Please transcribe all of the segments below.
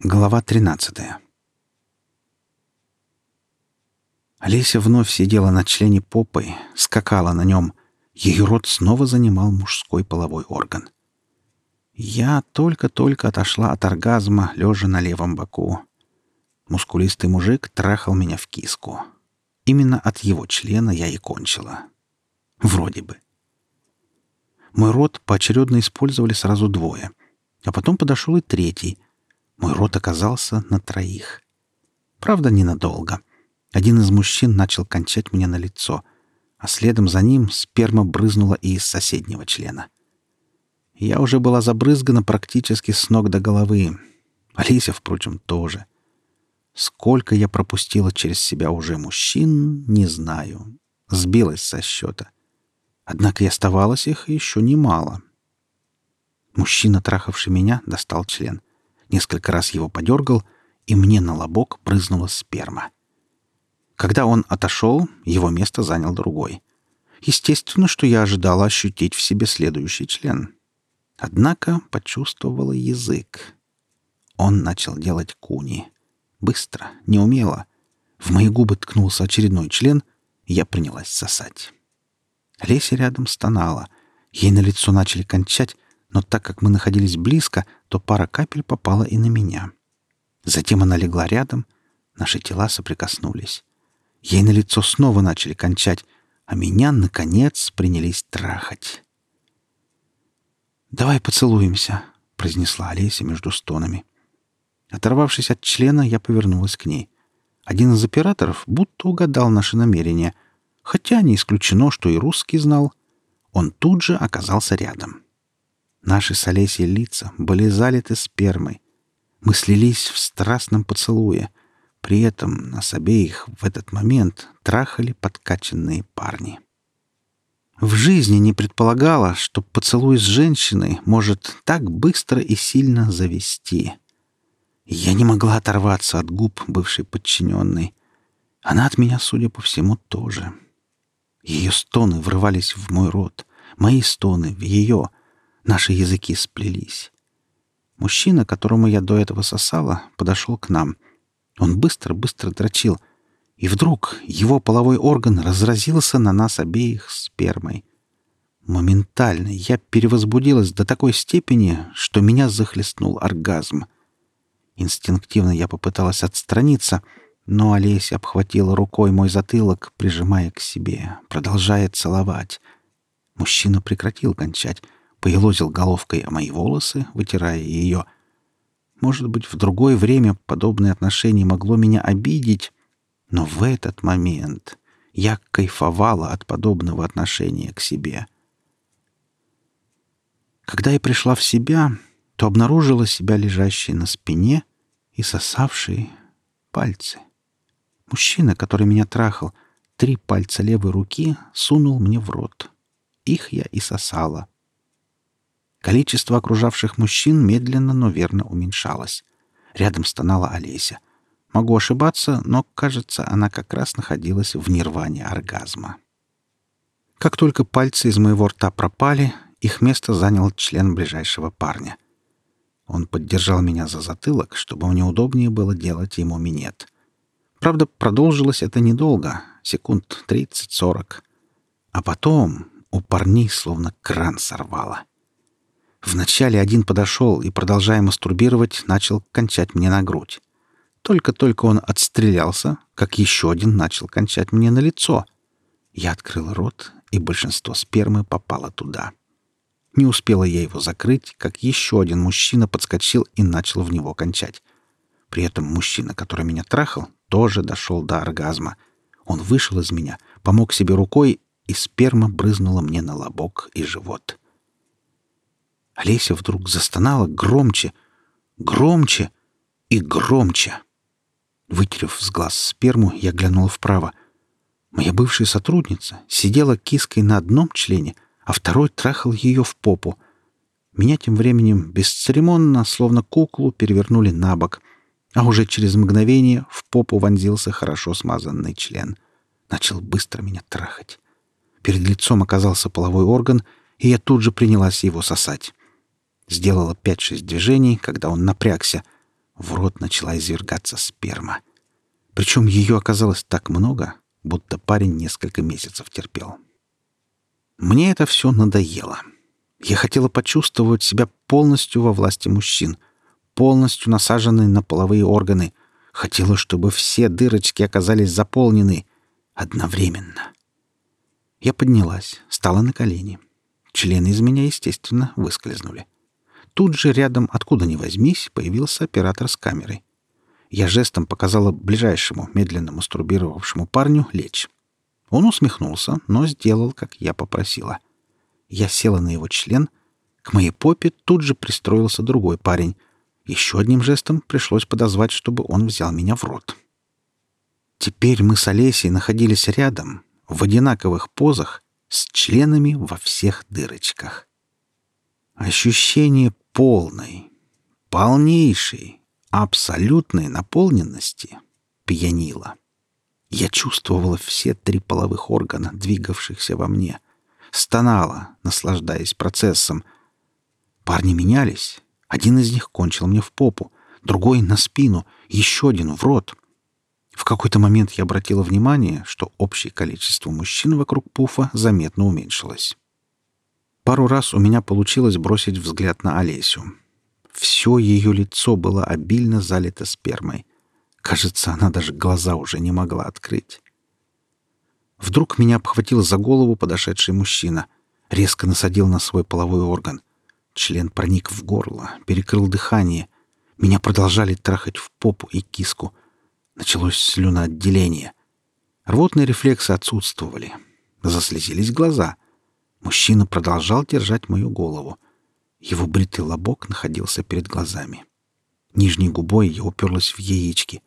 Глава 13 Олеся вновь сидела на члене попой, скакала на нем. Ее рот снова занимал мужской половой орган. Я только-только отошла от оргазма, лежа на левом боку. Мускулистый мужик трахал меня в киску. Именно от его члена я и кончила. Вроде бы. Мой рот поочередно использовали сразу двое. А потом подошел и третий — мой рот оказался на троих. Правда, ненадолго. Один из мужчин начал кончать мне на лицо, а следом за ним сперма брызнула и из соседнего члена. Я уже была забрызгана практически с ног до головы. Алися, впрочем, тоже. Сколько я пропустила через себя уже мужчин, не знаю. Сбилась со счета. Однако и оставалось их еще немало. Мужчина, трахавший меня, достал член несколько раз его подергал, и мне на лобок брызнула сперма. Когда он отошел, его место занял другой. Естественно, что я ожидала ощутить в себе следующий член. Однако почувствовала язык. Он начал делать куни. Быстро, неумело. В мои губы ткнулся очередной член, и я принялась сосать. Леся рядом стонала. Ей на лицо начали кончать, но так как мы находились близко, то пара капель попала и на меня. Затем она легла рядом, наши тела соприкоснулись. Ей на лицо снова начали кончать, а меня, наконец, принялись трахать. «Давай поцелуемся», — произнесла Олеся между стонами. Оторвавшись от члена, я повернулась к ней. Один из операторов будто угадал наши намерения, хотя не исключено, что и русский знал. Он тут же оказался рядом. Наши с Олесей лица были залиты спермой. Мы слились в страстном поцелуе. При этом нас обеих в этот момент трахали подкачанные парни. В жизни не предполагала, что поцелуй с женщиной может так быстро и сильно завести. Я не могла оторваться от губ бывшей подчиненной. Она от меня, судя по всему, тоже. Ее стоны врывались в мой рот, мои стоны в ее — Наши языки сплелись. Мужчина, которому я до этого сосала, подошел к нам. Он быстро-быстро дрочил, и вдруг его половой орган разразился на нас обеих спермой. Моментально я перевозбудилась до такой степени, что меня захлестнул оргазм. Инстинктивно я попыталась отстраниться, но Олеся обхватила рукой мой затылок, прижимая к себе, продолжая целовать. Мужчина прекратил кончать, поелозил головкой о мои волосы, вытирая ее. Может быть, в другое время подобное отношение могло меня обидеть, но в этот момент я кайфовала от подобного отношения к себе. Когда я пришла в себя, то обнаружила себя лежащей на спине и сосавшей пальцы. Мужчина, который меня трахал, три пальца левой руки сунул мне в рот. Их я и сосала. Количество окружавших мужчин медленно, но верно уменьшалось. Рядом стонала Олеся. Могу ошибаться, но, кажется, она как раз находилась в нирване оргазма. Как только пальцы из моего рта пропали, их место занял член ближайшего парня. Он поддержал меня за затылок, чтобы мне удобнее было делать ему минет. Правда, продолжилось это недолго, секунд 30-40. А потом у парней словно кран сорвало. Вначале один подошел и, продолжая мастурбировать, начал кончать мне на грудь. Только-только он отстрелялся, как еще один начал кончать мне на лицо. Я открыл рот, и большинство спермы попало туда. Не успела я его закрыть, как еще один мужчина подскочил и начал в него кончать. При этом мужчина, который меня трахал, тоже дошел до оргазма. Он вышел из меня, помог себе рукой, и сперма брызнула мне на лобок и живот. Олеся вдруг застонала громче, громче и громче. Вытерев с глаз сперму, я глянула вправо. Моя бывшая сотрудница сидела киской на одном члене, а второй трахал ее в попу. Меня тем временем бесцеремонно, словно куклу, перевернули на бок, а уже через мгновение в попу вонзился хорошо смазанный член. Начал быстро меня трахать. Перед лицом оказался половой орган, и я тут же принялась его сосать. Сделала пять-шесть движений, когда он напрягся. В рот начала извергаться сперма. Причем ее оказалось так много, будто парень несколько месяцев терпел. Мне это все надоело. Я хотела почувствовать себя полностью во власти мужчин, полностью насаженной на половые органы. Хотела, чтобы все дырочки оказались заполнены одновременно. Я поднялась, стала на колени. Члены из меня, естественно, выскользнули. Тут же рядом, откуда ни возьмись, появился оператор с камерой. Я жестом показала ближайшему, медленно мастурбировавшему парню лечь. Он усмехнулся, но сделал, как я попросила. Я села на его член. К моей попе тут же пристроился другой парень. Еще одним жестом пришлось подозвать, чтобы он взял меня в рот. Теперь мы с Олесей находились рядом, в одинаковых позах, с членами во всех дырочках. Ощущение полной, полнейшей, абсолютной наполненности пьянило. Я чувствовала все три половых органа, двигавшихся во мне. Стонала, наслаждаясь процессом. Парни менялись. Один из них кончил мне в попу, другой — на спину, еще один — в рот. В какой-то момент я обратила внимание, что общее количество мужчин вокруг пуфа заметно уменьшилось. Пару раз у меня получилось бросить взгляд на Олесю. Все ее лицо было обильно залито спермой. Кажется, она даже глаза уже не могла открыть. Вдруг меня обхватил за голову подошедший мужчина. Резко насадил на свой половой орган. Член проник в горло, перекрыл дыхание. Меня продолжали трахать в попу и киску. Началось слюноотделение. Рвотные рефлексы отсутствовали. Заслезились глаза. Мужчина продолжал держать мою голову. Его бритый лобок находился перед глазами. Нижней губой я уперлась в яички.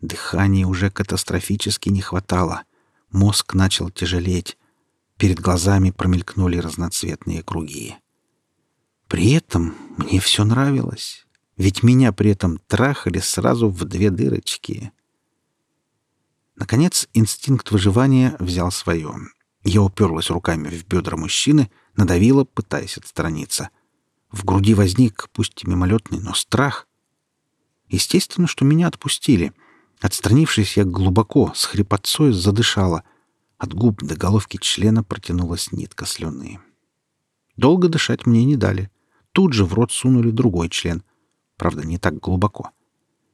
Дыхания уже катастрофически не хватало. Мозг начал тяжелеть. Перед глазами промелькнули разноцветные круги. При этом мне все нравилось, ведь меня при этом трахали сразу в две дырочки. Наконец инстинкт выживания взял свое. Я уперлась руками в бедра мужчины, надавила, пытаясь отстраниться. В груди возник, пусть и мимолетный, но страх. Естественно, что меня отпустили — Отстранившись, я глубоко, с хрипотцой задышала. От губ до головки члена протянулась нитка слюны. Долго дышать мне не дали. Тут же в рот сунули другой член. Правда, не так глубоко.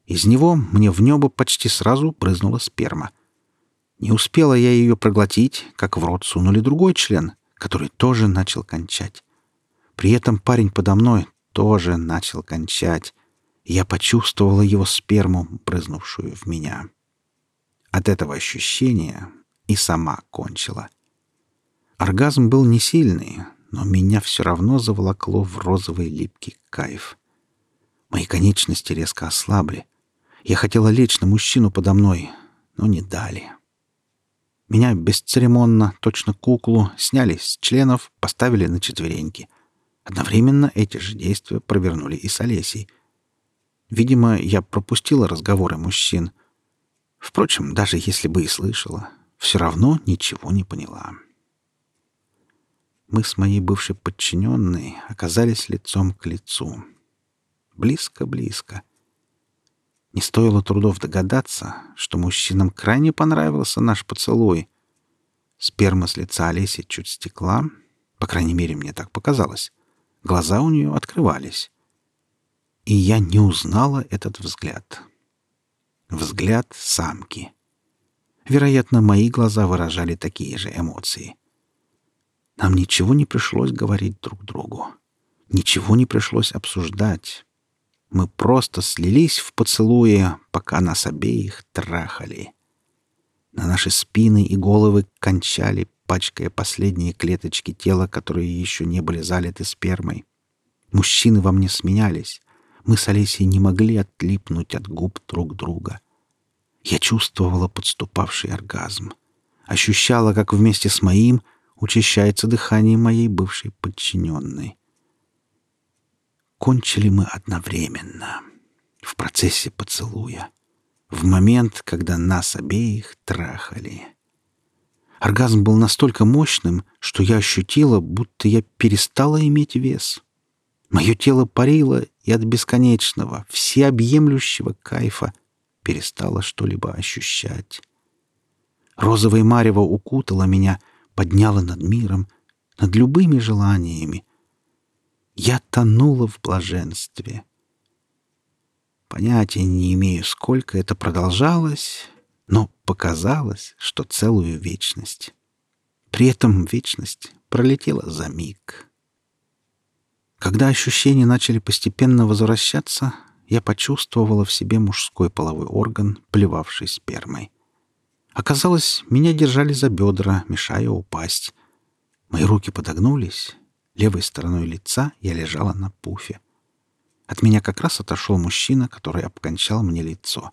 Из него мне в небо почти сразу брызнула сперма. Не успела я ее проглотить, как в рот сунули другой член, который тоже начал кончать. При этом парень подо мной тоже начал кончать. Я почувствовала его сперму, брызнувшую в меня. От этого ощущения и сама кончила. Оргазм был не сильный, но меня все равно заволокло в розовый липкий кайф. Мои конечности резко ослабли. Я хотела лечь на мужчину подо мной, но не дали. Меня бесцеремонно, точно куклу, сняли с членов, поставили на четвереньки. Одновременно эти же действия провернули и с Олесей — Видимо, я пропустила разговоры мужчин. Впрочем, даже если бы и слышала, все равно ничего не поняла. Мы с моей бывшей подчиненной оказались лицом к лицу. Близко-близко. Не стоило трудов догадаться, что мужчинам крайне понравился наш поцелуй. Сперма с лица Олеси чуть стекла, по крайней мере, мне так показалось. Глаза у нее открывались и я не узнала этот взгляд. Взгляд самки. Вероятно, мои глаза выражали такие же эмоции. Нам ничего не пришлось говорить друг другу. Ничего не пришлось обсуждать. Мы просто слились в поцелуе, пока нас обеих трахали. На наши спины и головы кончали, пачкая последние клеточки тела, которые еще не были залиты спермой. Мужчины во мне сменялись. Мы с Олесей не могли отлипнуть от губ друг друга. Я чувствовала подступавший оргазм. Ощущала, как вместе с моим учащается дыхание моей бывшей подчиненной. Кончили мы одновременно, в процессе поцелуя, в момент, когда нас обеих трахали. Оргазм был настолько мощным, что я ощутила, будто я перестала иметь вес. Мое тело парило и от бесконечного, всеобъемлющего кайфа перестало что-либо ощущать. Розовое марево укутало меня, подняло над миром, над любыми желаниями. Я тонула в блаженстве. Понятия не имею, сколько это продолжалось, но показалось, что целую вечность. При этом вечность пролетела за миг. Когда ощущения начали постепенно возвращаться, я почувствовала в себе мужской половой орган, плевавший спермой. Оказалось, меня держали за бедра, мешая упасть. Мои руки подогнулись. Левой стороной лица я лежала на пуфе. От меня как раз отошел мужчина, который обкончал мне лицо.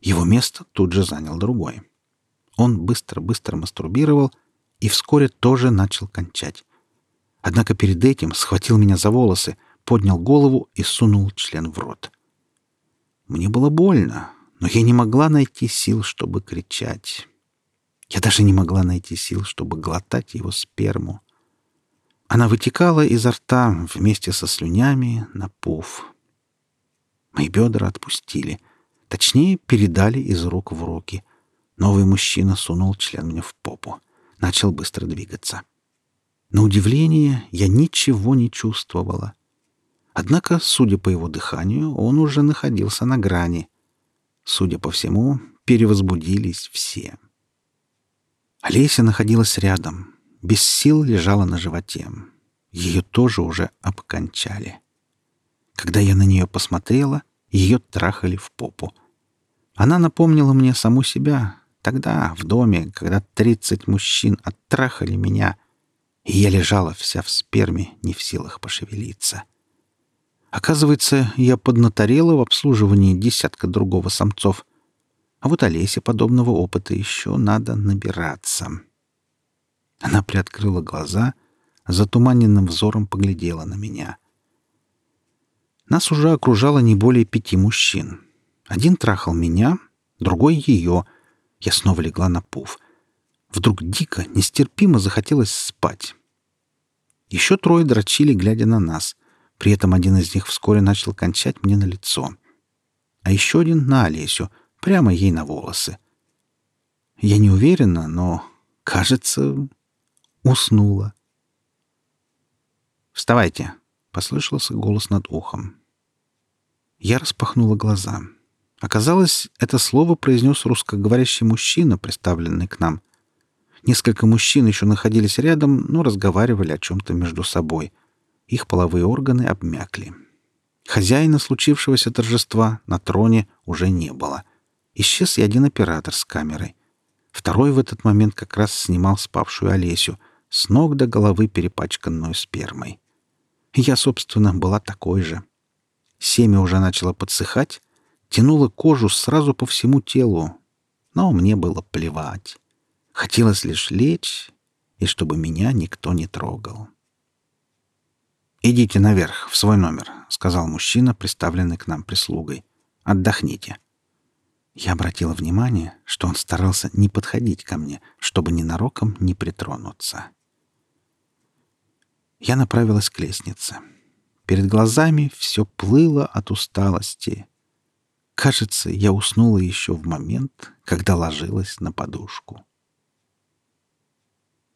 Его место тут же занял другой. Он быстро-быстро мастурбировал и вскоре тоже начал кончать. Однако перед этим схватил меня за волосы, поднял голову и сунул член в рот. Мне было больно, но я не могла найти сил, чтобы кричать. Я даже не могла найти сил, чтобы глотать его сперму. Она вытекала изо рта вместе со слюнями на пуф. Мои бедра отпустили. Точнее, передали из рук в руки. Новый мужчина сунул член мне в попу. Начал быстро двигаться. На удивление, я ничего не чувствовала. Однако, судя по его дыханию, он уже находился на грани. Судя по всему, перевозбудились все. Олеся находилась рядом, без сил лежала на животе. Ее тоже уже обкончали. Когда я на нее посмотрела, ее трахали в попу. Она напомнила мне саму себя, тогда, в доме, когда тридцать мужчин оттрахали меня, и я лежала вся в сперме, не в силах пошевелиться. Оказывается, я поднаторела в обслуживании десятка другого самцов. А вот Олесе подобного опыта еще надо набираться. Она приоткрыла глаза, затуманенным взором поглядела на меня. Нас уже окружало не более пяти мужчин. Один трахал меня, другой — ее. Я снова легла на пуф. Вдруг дико, нестерпимо захотелось спать. Еще трое дрочили, глядя на нас. При этом один из них вскоре начал кончать мне на лицо. А еще один — на Олесю, прямо ей на волосы. Я не уверена, но, кажется, уснула. «Вставайте!» — послышался голос над ухом. Я распахнула глаза. Оказалось, это слово произнес русскоговорящий мужчина, представленный к нам. Несколько мужчин еще находились рядом, но разговаривали о чем-то между собой. Их половые органы обмякли. Хозяина случившегося торжества на троне уже не было. Исчез и один оператор с камерой. Второй в этот момент как раз снимал спавшую Олесю — с ног до головы перепачканную спермой. Я, собственно, была такой же. Семя уже начало подсыхать, тянуло кожу сразу по всему телу, но мне было плевать. Хотелось лишь лечь, и чтобы меня никто не трогал. «Идите наверх, в свой номер», — сказал мужчина, представленный к нам прислугой. «Отдохните». Я обратила внимание, что он старался не подходить ко мне, чтобы ненароком не притронуться. Я направилась к лестнице. Перед глазами все плыло от усталости. Кажется, я уснула еще в момент, когда ложилась на подушку.